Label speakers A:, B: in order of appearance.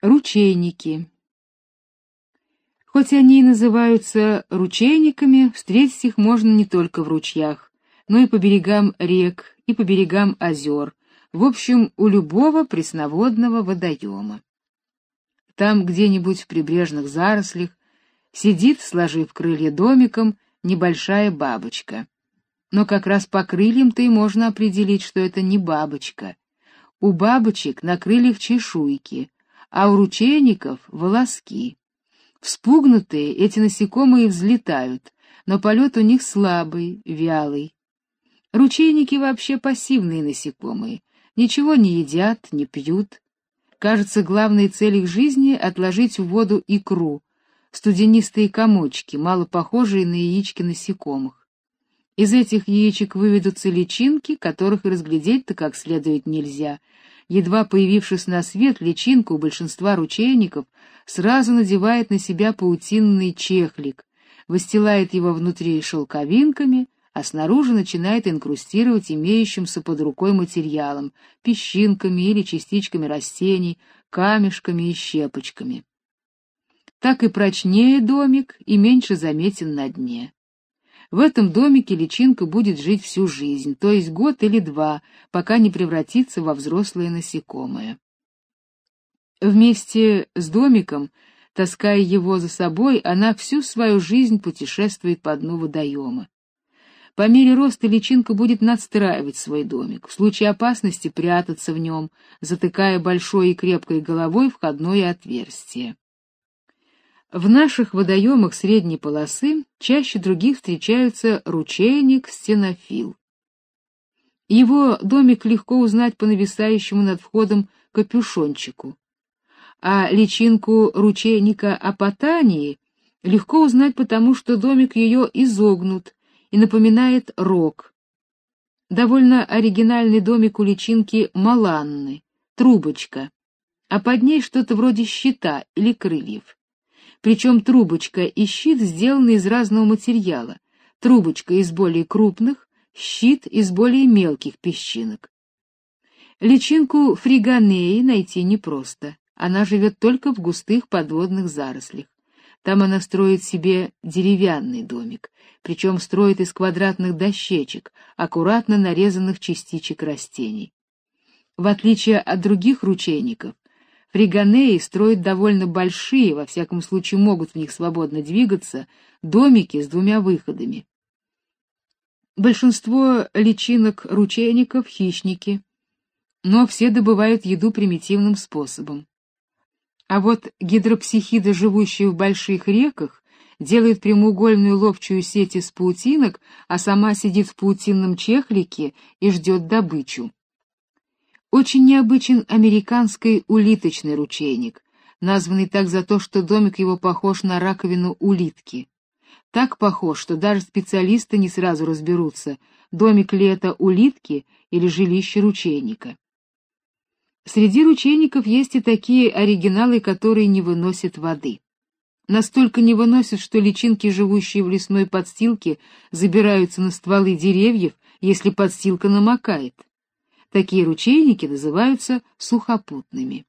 A: Ручейники. Хоть они и называются ручейниками, встретить их можно не только в ручьях, но и по берегам рек, и по берегам озер, в общем, у любого пресноводного водоема. Там где-нибудь в прибрежных зарослях сидит, сложив крылья домиком, небольшая бабочка. Но как раз по крыльям-то и можно определить, что это не бабочка. У бабочек на крыльях чешуйки, а у ручейников — волоски. Вспугнутые эти насекомые взлетают, но полет у них слабый, вялый. Ручейники вообще пассивные насекомые, ничего не едят, не пьют. Кажется, главной цель их жизни — отложить в воду икру, студенистые комочки, мало похожие на яички насекомых. Из этих яичек выведутся личинки, которых разглядеть-то как следует нельзя. Едва появившись на свет, личинка у большинства ручейников сразу надевает на себя паутинный чехлик, выстилает его внутри шелковинками, а снаружи начинает инкрустировать имеющимся под рукой материалом, песчинками или частичками растений, камешками и щепочками. Так и прочнее домик и меньше заметен на дне. В этом домике личинка будет жить всю жизнь, то есть год или два, пока не превратится во взрослое насекомое. Вместе с домиком, таская его за собой, она всю свою жизнь путешествует по дну водоема. По мере роста личинка будет надстраивать свой домик, в случае опасности прятаться в нем, затыкая большой и крепкой головой входное отверстие. В наших водоемах средней полосы чаще других встречаются ручейник-стенофил. Его домик легко узнать по нависающему над входом капюшончику, а личинку ручейника апатании легко узнать потому, что домик ее изогнут и напоминает рог. Довольно оригинальный домик у личинки маланны, трубочка, а под ней что-то вроде щита или крыльев причем трубочка и щит сделаны из разного материала, трубочка из более крупных, щит из более мелких песчинок. Личинку фриганеи найти непросто, она живет только в густых подводных зарослях. Там она строит себе деревянный домик, причем строит из квадратных дощечек, аккуратно нарезанных частичек растений. В отличие от других ручейников, Фриганеи строят довольно большие, во всяком случае могут в них свободно двигаться, домики с двумя выходами. Большинство личинок ручейников — хищники, но все добывают еду примитивным способом. А вот гидропсихиды, живущие в больших реках, делают прямоугольную ловчую сеть из паутинок, а сама сидит в паутинном чехлике и ждет добычу. Очень необычен американский улиточный ручейник, названный так за то, что домик его похож на раковину улитки. Так похож, что даже специалисты не сразу разберутся, домик ли это улитки или жилище ручейника. Среди ручейников есть и такие оригиналы, которые не выносят воды. Настолько не выносят, что личинки, живущие в лесной подстилке, забираются на стволы деревьев, если подстилка намокает. Такие ручейники называются сухопутными.